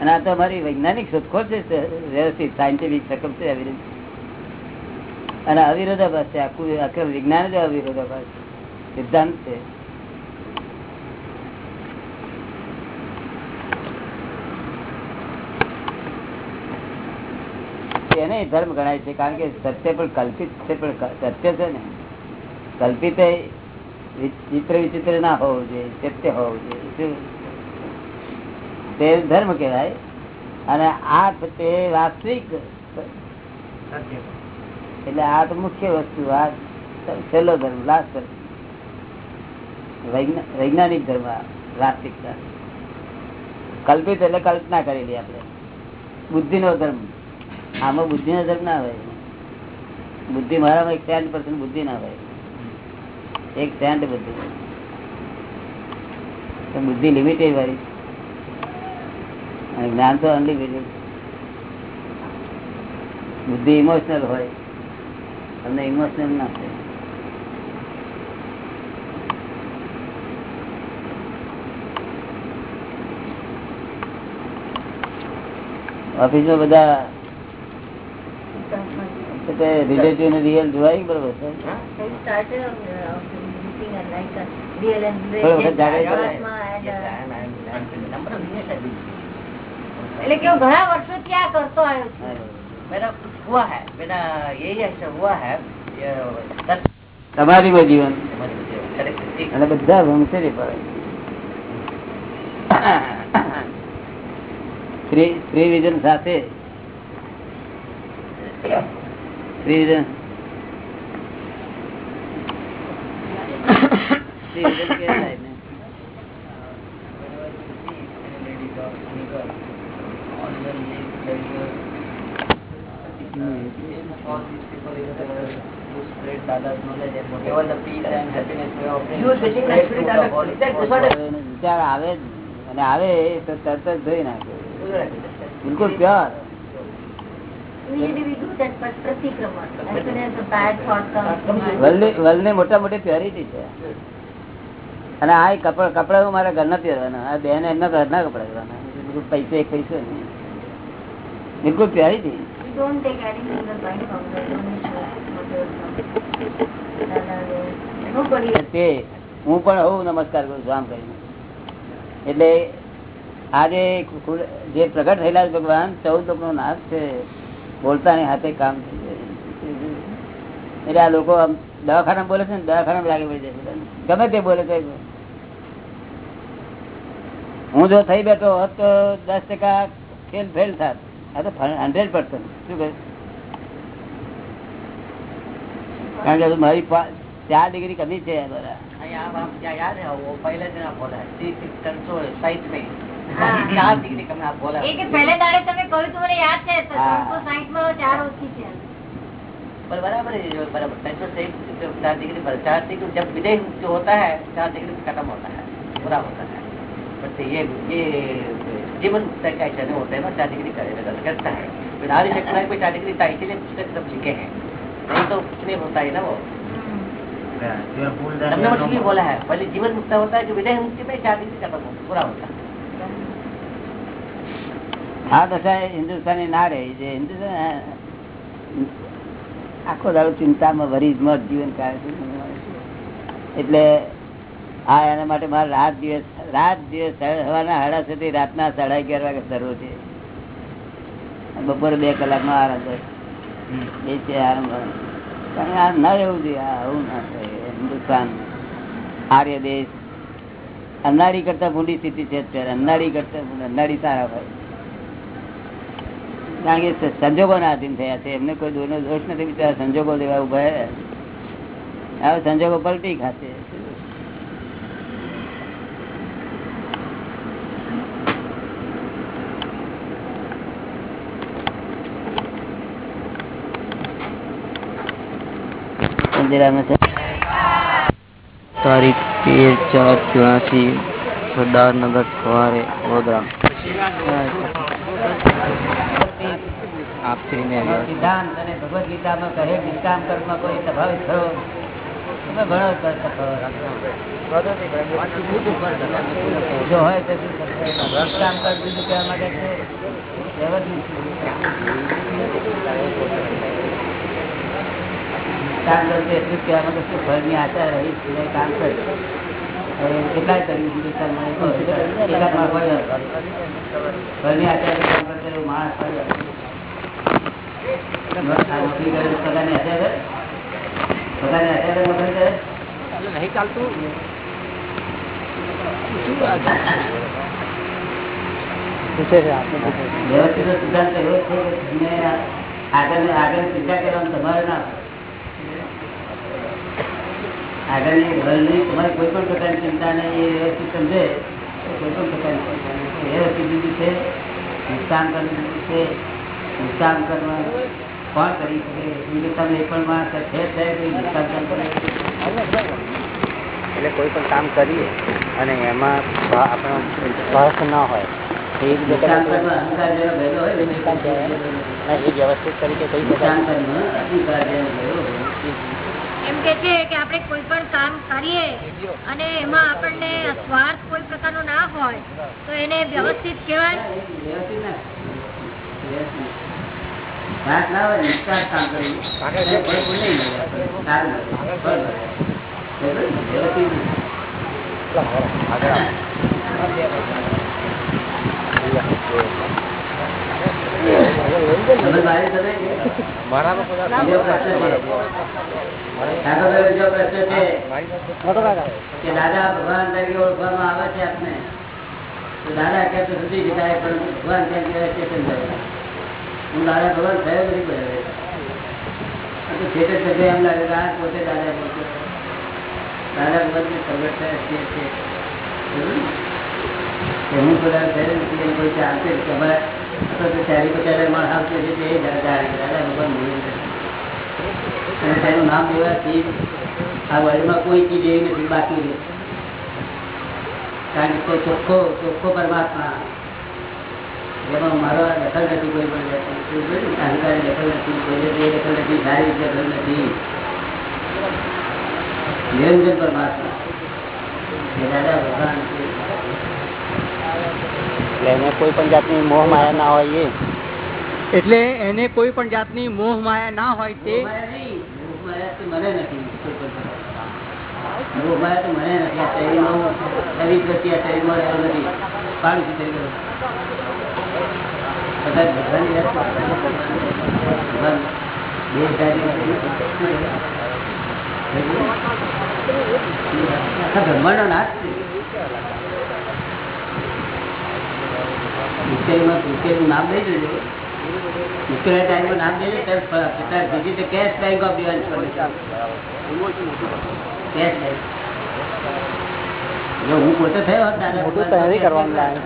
અને આ તો અમારી વૈજ્ઞાનિક શોધખોળ છે વ્યવસ્થિત સાયન્ટિફિક સકમ છે આવી અને અવિરોધાભાસ છે, આખું આખું વિજ્ઞાન જ અવિરોધાભાસ. સિદ્ધાંત છે. એને ધર્મ ગણાય છે કારણ કે સત્ય પણ કલ્પિત છે પણ સત્ય છે ને. કલ્પિત ચિત્ર વિચિત્ર ના હોવું જોઈએ સત્ય હોવું જોઈએ. તે ધર્મ કહેવાય. અને આ તે વાસ્તવિક એટલે આ તો મુખ્ય વસ્તુ આ છેલ્લો ધર્મ લાસ્ટ ધર્મ. વૈજ્ઞાનિક ધર્મ આ, વાસ્તવિકતા. કલ્પિત એટલે કલ્પના કરેલી આપણે. બુદ્ધિ નો ધર્મ. આમાં બુદ્ધિ નો ધર્મ ના હોય બુદ્ધિ મારામાં એક સેન્ટ પર્સન્ટ બુદ્ધિ ના હોય એક સેન્ટ બુદ્ધિ. બુદ્ધિ લિમિટેડ વાળી. અને જ્ઞાન તો અનલિમિટેડ બુદ્ધિ ઇમોશનલ હોય. તમને ઇમોશનલ ના થાય. ઓફિસમાં બધા રીતે રિલેટિવ ને રિયલ જોવાય બરોબર uh, એટલે કેવું ઘણા વર્ષો ત્યાં કરતો આવ્યો છું? મેરા હુઆ હૈ મેરા યહી એસા હુઆ હૈ. તમારી જીવન. અને બધા વંશરી પડે સ્ત્રી વિજન સાથે. સ્ત્રી? વિચાર આવે અને આવે તો તરત જ ધોઈ નાખે બિલકુલ પ્યોર વર્લ્ડની મોટા મોટી પ્યોરિટી છે. અને આ કપડા કપડા મારા ઘરના પહેરવાના. આ બેન એમના ઘરના કપડા પહેરવાના. પૈસો એક પૈસો નહીં. બિલકુલ પ્યોરિટી તે હું પણ હું નમસ્કાર કરું છું આમ કરીને. એટલે આજે જે પ્રગટ થયેલા ભગવાન ચૌદ લોકો નો નાશ છે. બોલતાની હાથે કામ થઈ જાય. એટલે આ લોકો આમ દવાખાના બોલે છે ને દવાખાના લાગે પડી જાય ગમે તે બોલે છે હું જો થઈ બેઠો હોત તો દસ ટકા ફેલ ફેલ થાત. આ તો હંડ્રેડ પર્સન્ટ શું કહે? કારણ કે મારી ચાર ડિગ્રી કમી છે બધા. आप आप क्या याद है वो पहले दिन आप बोला है सी सिक्स कंट्रोल साइट में हाँ। चार डिग्री कम आप बोला એ કે પહેલે દાડે તમે કહ્યું તું મને યાદ છે તો હા. ત્રણસો સાહીઠમાં ચાર ઓછી છે पर बराबर है जो बराबर कंट्रोल से जो चार डिग्री पर चार डिग्री जब विदय जो होता है चार डिग्री से खत्म होता है पूरा होता है बट ये ये जीवन मुक्त का ऐसा नहीं होता है ना चार डिग्री करेगा करता है फिर आदि शक्ति में चार डिग्री था इसीलिए पुस्तक सब लिखे हैं नहीं तो कुछ नहीं होता है ना वो हमने कुछ भी बोला है पहले जीवन मुक्त होता है जो विदय मुक्ति में चार डिग्री खत्म होता है पूरा होता है આ દશા હિન્દુસ્તાની ના રહી છે હિન્દુસ્તાન આખો દાડો ચિંતામાં ભરી, મત જીવન એટલે આ એના માટે મારે રાત દિવસ રાત દિવસ સવારના સાડા સુધી, રાતના સાડા અગિયાર વાગે શરૂ છે. બપોરે બે કલાકનો આરામ થાય. એ છે આરામ પણ આ ન રહેવું જોઈએ આવું ના થાય. હિન્દુસ્તાન, આર્ય દેશ, અન્નાળી કરતા ભૂંડી સ્થિતિ છે અત્યારે. અન્નાળી કરતા અન્નાળી સારા ભાઈ કારણ કે સંજોગો ના આધીન થયા છે. એમને કોઈ દોરનો દોષ નથી, બિચારા સંજોગો દેવા ઊભા હવે સંજોગો પલટી ખાશે. તારીખ તેર ચાર ચોરાસી, સરદારનગર સવારે વડોદરા. સિદ્ધાંત અને ભગવદ ગીતામાં કહે નિષ્કામ કર્મ કોઈ સ્વાભાવિક ખરો તમે ઘણો જો હોય તો નિષ્કામ કર્મ બીજું કહેવા માટે છે? કામ કરશે એટલું જ કહેવા માટે શું ફળની આશા રહી કામ કરે. કેટલાય કર્યું એકાદ નહીં ચિંતા કરવાનું તમારે ના આગળની ઘરની તમારી કોઈ પણ પ્રકારની ચિંતા નહીં એ વ્યવસ્થિત સમજે કોઈ પણ પ્રકારની. વ્યવસ્થિત છે નુકસાન કરવું છે નુકસાન કર્મ કોણ કરી શકે હિન્દુસ્તાન એક પણ માણસ છે એટલે કોઈ પણ કામ કરીએ અને એમાં આપણો સ્વાર્થ ના હોય એ વ્યવસ્થિત તરીકે એમ કે છે કે આપણે કોઈ પણ કામ કરીએ અને એમાં આપણને સ્વાર્થ કોઈ પ્રકારનો ના હોય તો એને વ્યવસ્થિત કહેવાય? વ્યવસ્થિત ના. ના હોય કામ નહીં મળે સારું દાદા ભગવાન તરીકે ઓળખવામાં આવે છે આપને? તો દાદા કે સુધી જતા પણ ભગવાન કેમ કહેવાય છે તેમ કહેવાય. હું દાદા ભગવાન થયો નથી તો છેટે છેટે એમ લાગે દાદા પોતે દાદા પોતે દાદા ભગવાન પ્રગટ થયા છે તે. બરોબર ને? કે હું કોઈ નામ લેવાથી આ વર્લ્ડમાં કોઈ ચીજ બાકી રહી કારણ ચોખ્ખો ચોખ્ખો પરમાત્મા જેમાં મારો દખલ નથી કોઈ પણ અહંકારી દખલ નથી. કોઈ દખલ નથી શારીરિક દખલ નથી. નિરંજન પરમાત્મા દાદા ભગવાન એને કોઈ પણ જાતની મોહ માયા ના હોય એ. એટલે એને કોઈ પણ જાતની મોહ માયા ના હોય તે મને નથી. પણ તો મને નથી. શરીરમાં શરીર પ્રત્યે શરીરમાં રહેલો નથી. પાડું છું શરીર કદાચ નથી. આખા બ્રહ્માંડનો નાશ નામ લઈ લેજો મુશ્કેલી ટાઈમમાં નામ લે ત્યારે ફળ આપશે ત્યારે બીજી તો cash bank of divine solution cash bank જો હું પોતે થયો મોટું તૈયારી કરવાનું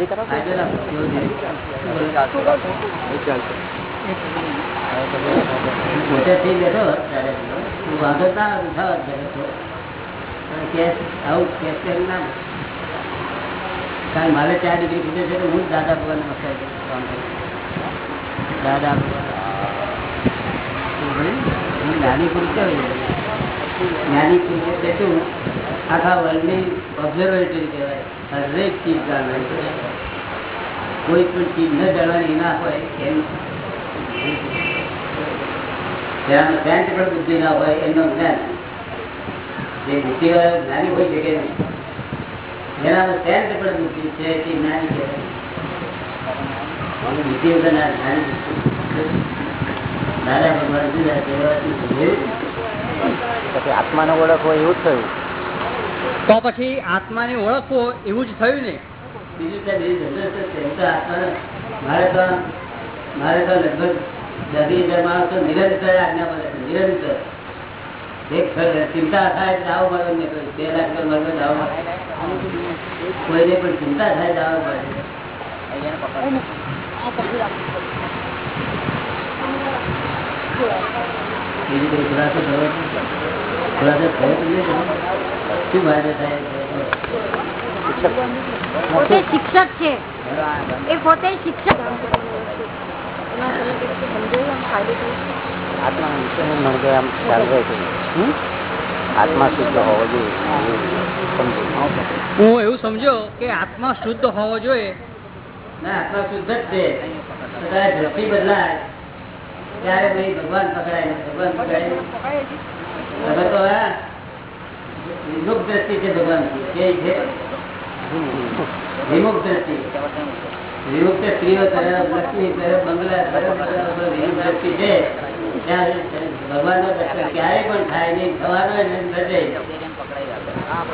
પોતે થઈ બેઠો હોત ત્યારે. હું વાંધો ના ઉઠાવત બેઠો કેશ આવું કેસ બેંક ના કારણ મારે ચાર ડિગ્રી ખૂટે છે તો હું જ દાદા ભગવાન નમસ્કાર કરું છું, કામ કરું. દાદા ભગવાન. હું જ્ઞાની પુરુષ જ્ઞાની પુરુષ એટલે શું? આખા વર્લ્ડની ઓબ્ઝર્વેટરી કહેવાય. હરેક ચીજ જાણવાની કોઈ પણ ચીજ ન જાણવાની ના હોય એમ જેનામાં સેન્ટ પણ બુદ્ધિ ના હોય, એમનો જ્ઞાન. જે બુદ્ધિવાળા જ્ઞાની હોય શકે નહીં? જેનામાં સેન્ટ પણ બુદ્ધિ છે, તે જ્ઞાની કહેવાય. બુદ્ધિ વગરના જ્ઞાની દાદા ભગવાન જુદા કહેવાતું પછી આત્માનો ઓળખ હોય એવું જ થયું. તો પછી આત્માને ઓળખવો એવું જ થયું ને? મારે તો મારે તો લગભગ દસ હજાર માણસો નિરંતર આજ્ઞા મળે નિરંતર. એક ક્ષણ ચિંતા થાય દાવો મળે ને કોઈ બે લાખ મળે દાવો મળે કોઈને પણ ચિંતા થાય દાવો મળે બીજું કોઈ ખુલાસો થયો ખુલાસો થયો તો નહીં? થયો? શું ફાયદો થાય પોતે શિક્ષક છે. એ પોતે શિક્ષક. આત્મા વિશે આમ ખ્યાલ રહે છે હમ? આત્મા શુદ્ધ હોવો જોઈએ હું એવું સમજો કે આત્મા શુદ્ધ હોવો જોઈએ. ના આત્મા શુદ્ધ જ છે. દ્રષ્ટિ બદલાય? ત્યારે ભાઈ ભગવાન પકડાય. ભગવાન પકડાય તમે તો વિમુખ દ્રષ્ટિ છે ભગવાન કે. છે. વિમુખ દ્રષ્ટિ. વિમુક્ત સ્ત્રીઓ તરફ લક્ષ્મી તરફ બંગલા તરફ તરફ વિમુખ દ્રષ્ટિ છે. ત્યાં ભગવાન નો દર્શન ક્યારેય પણ થાય નહીં. થવાનો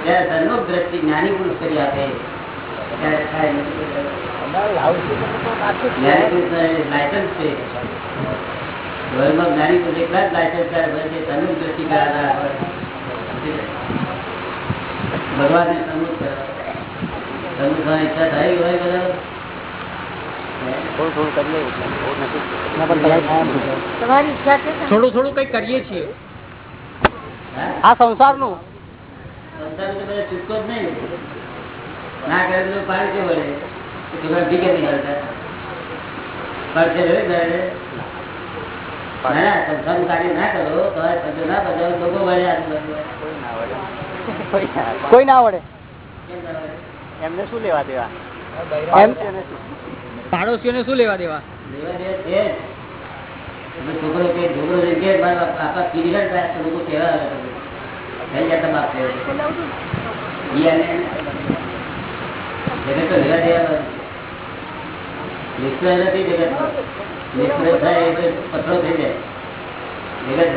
ત્યારે સન્મુખ દ્રષ્ટિ જ્ઞાની પુરુષ કરી આપે. ત્યારે થાય નહીં. લાયસન્સ છે. વર્લ્ડમાં જ્ઞાની પુરુષ એટલા જ લાયસન્સ હોય છે સન્મુખ દ્રષ્ટિ કરાવનારા હોય ભગવાનને સન્મુખ કરવા ઈચ્છા થઈ હોય બધા થોડું થોડું કરીએ એટલે બહુ નથી તમારી ઈચ્છા છે થોડું થોડું કઈ કરીએ છીએ. હા? આ સંસારનું? સંસારનું બધા છૂટકો જ નહીં ના કરે તો પાડશે વડે ભીગે નહીં હાલતા. પડશે સંસારનું કાર્ય ના કરો. તમારે પંચો ના બજાવો લોકો વળે કોઈ ના વળે કોઈ ના વળે. કોઈ ના આવડે કેમ ના વળે? એમને શું લેવા દેવા? પાડોશીઓને શું? લેવા દેવા? લેવા દેવા છે. છોકરો કે છોકરો કે બાપા પીરિયડ લોકો કહેવા થઈ ઈ અને જગત તો લેવા દેવા નથી. જગત નિષ્ફળ થાય એટલે પથરો થઈ જાય.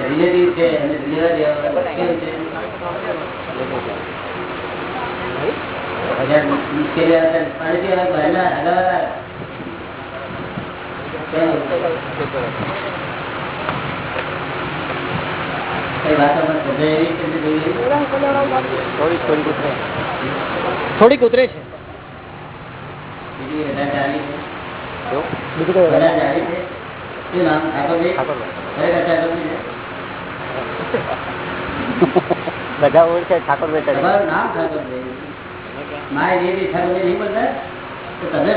રિલેટિવ છે અને લેવા દેવા કેવું છે? મુશ્કેલી આવે પાણીથી આવે, બહારના હલાવા. થોડીક ઉતરે. છે (laughs) બધા ઓળખે ઠાકોરભાઈ તરીકે નામ. માય દેવી નહીં બોલતા? તો તમે?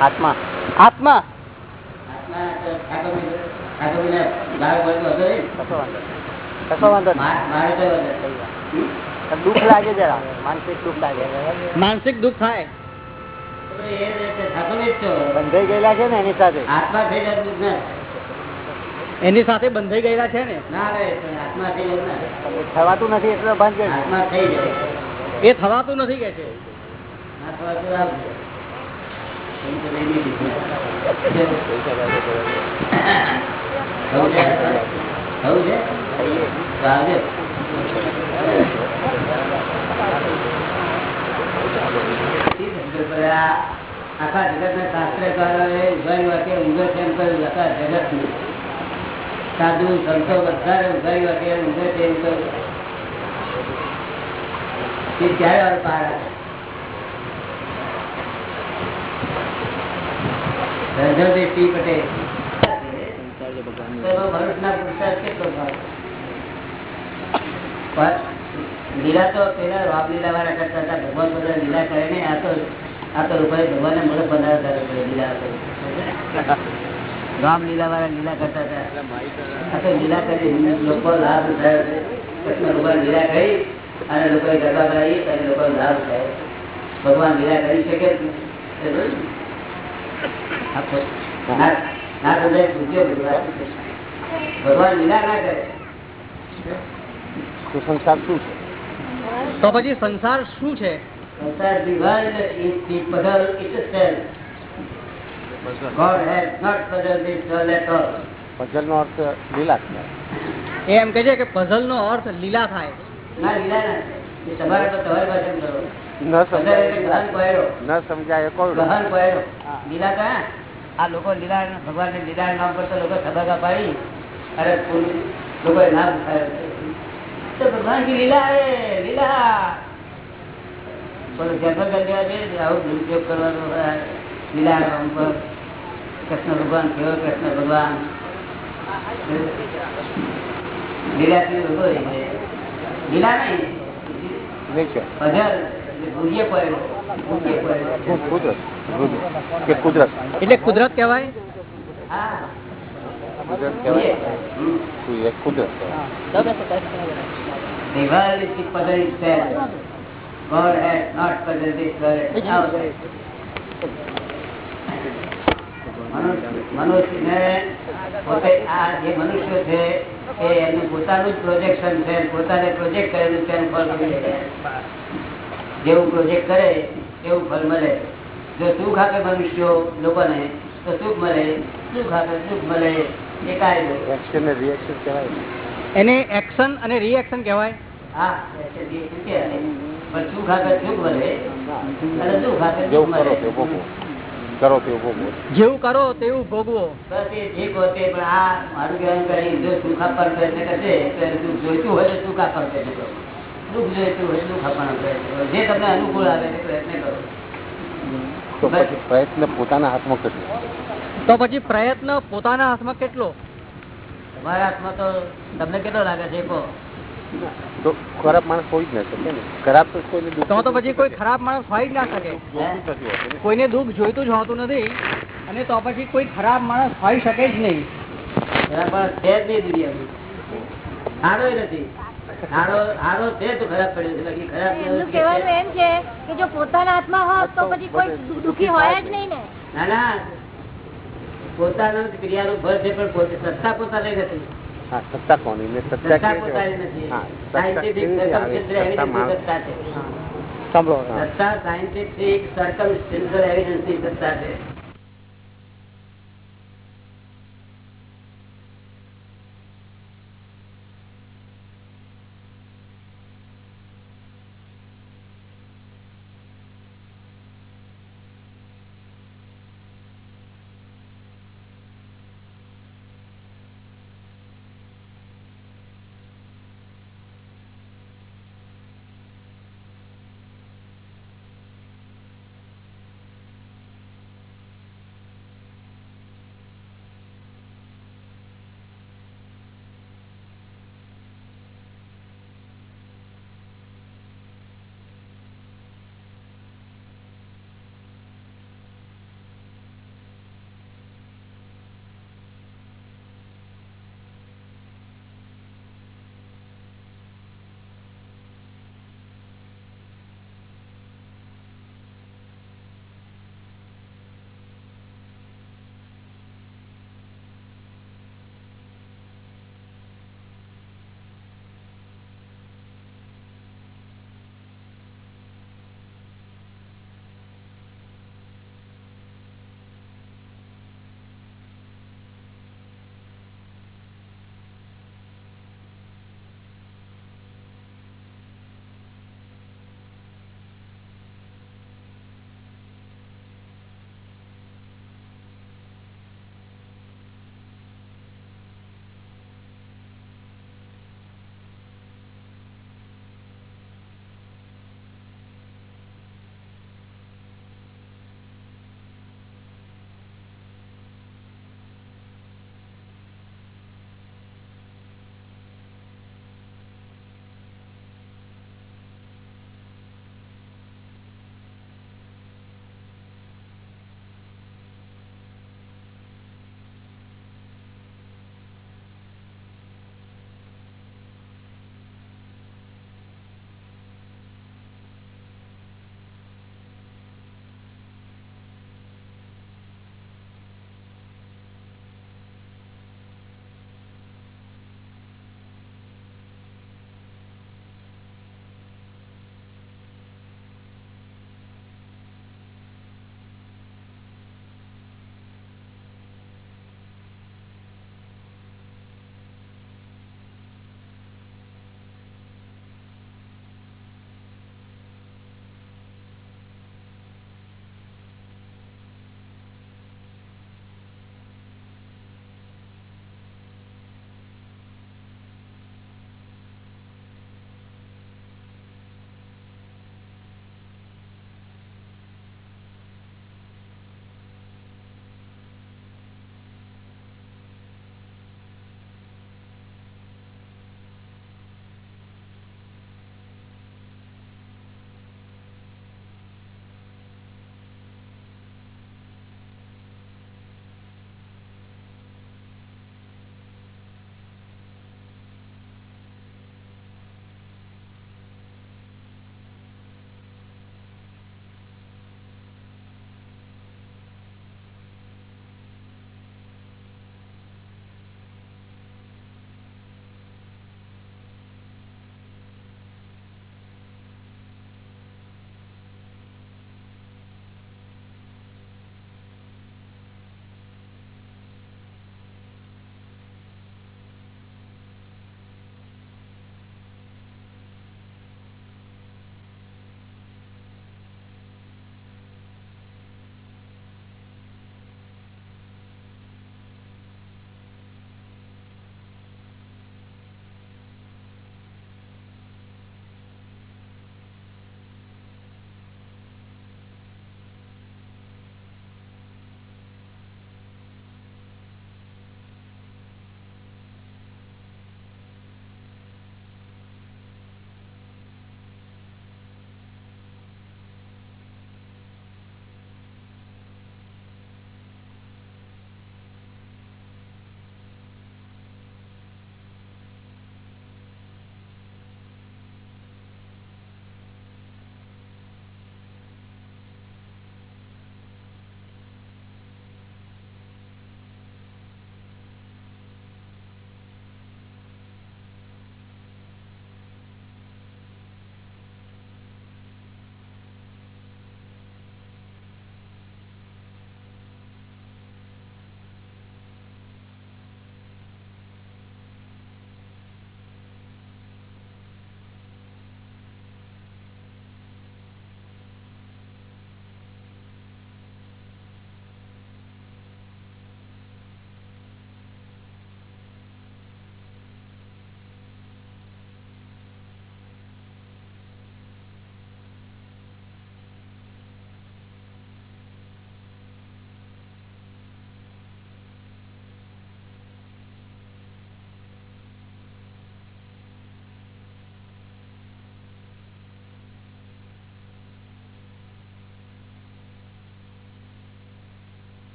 આત્મા આત્મા? કશો વાંધો નહીં. કશો વાંધો નહીં. મા- મારે? તો દુઃખ લાગે જરા. માનસિક દુઃખ લાગે. માનસિક દુઃખ થાય. બંધાઈ ગયેલા છે ને એની સાથે? એની સાથે બંધાઈ ગયેલા છે ને? થવાતું નથી એટલે બંધ એ થવાતું નથી કે છે. ના થવું છે? થવું છે? તો આવજો. આ આખા જગતના શાસ્ત્રકારોએ ઉઘાડ્યું વાક્ય ઊંઘે. સાધુ, સંતો બધા પટેલ ભરૂચના ભાવ? લીલા તો પેલા રામ લીલા વાળા હતા, ભગવાન બધા લીલા કરે ને આ તો આ તો રૂપાઈ ભગવાને મળે બનાવ્યા હતા લીલા. રામ લીલા વાળા લીલા કરતા હતા. આ તો લીલા કરી લોકો લાભ થયો છે. લીલા કરી અને લોકોએ ગરબા કરાવી અને લોકો લાભ થયો ભગવાન લીલા કરી શકે ને? પૂછ્યો ભગવાન લીલા ના કરે. સંસાર શું છે? તો પછી સંસાર શું છે? સંસાર divided is the puzzle itself. God has not puzzled this world at all. ભજન નો અર્થ લીલા થાય. એમ કે છે કે પઝલ નો અર્થ લીલા થાય. ના લીલા ના તમારે તો તમારી પાસે કરો. ન puzzle એટલે ગહન સમજાય ન સમજાય કોણ ગહન કોયડો. લીલા તો આ લોકો લીલા ભગવાન ને લીલા નામ પર તો લોકો સભાગા પાડી. અરે ભગવાન કી લીલા હે લીલા. બોલો જન્મ કરી છે આવો દુરુપયોગ કરવાનો લીલા પર કૃષ્ણ ભગવાન કેવો કૃષ્ણ ભગવાન. લીલાથી ઊભો રહી લીલા નહીં. કુદરત. કે કુદરત. એટલે કુદરત કહેવાય? હા. કુદરત. કહેવાય. કુદરત કહેવાય. God not મનુષ્ય- મનુષ્યને પોતે આ જે મનુષ્ય છે એ એનું પોતાનું જ પ્રોજેક્શન છે પોતાને પ્રોજેક્ટ કરેલું છે એનું ફળ મળે જેવું પ્રોજેક્ટ કરે એવું ફળ મળે. જો સુખ આપે મનુષ્યો લોકોને તો સુખ મળે. સુખ આપે સુખ મળે. એ કાયદો. એક્શન રિએક્શન કહેવાય. એને એક્શન અને રિએક્શન કહેવાય? હા એટલે જે જેવું કરો તેવું ભોગવો. જેવું કરો તેવું ભોગવો. બસ એ જે કહો તે પણ આ મારું કહેવાનું કરી. જો સુખ આપવાનો પ્રયત્ન પોતાના હાથમાં કેટલો? તો પછી પ્રયત્ન પોતાના હાથમાં કેટલો? તમારા હાથમાં તો તમને કેટલો લાગે છે તો ખરાબ માણસ હોય જ ના શકે ને. ખરાબ તો કોઈને દુઃખ તો પછી કોઈ ખરાબ માણસ હોય જ ના શકે. કોઈને દુઃખ જોઈતું જ હોતું નથી અને તો પછી કોઈ ખરાબ માણસ હોય શકે જ નહીં. ખરાબ માણસ છે જ નહીં દુનિયામાં. સારો નથી. પોતાના હાથમાં હોત તો પછી કોઈ દુ- દુઃખી હોય જ નહીં ને. ના ના. પોતાનું જ ક્રિયાનું ફળ છે પણ પોતે સત્તા પોતાની નથી. હા સત્તા કોની? ને સત્તા સાયન્ટિફિક સાયન્ટિફિક સર્કમસ્ટેન્શિયલ એવિડન્સની સત્તા છે.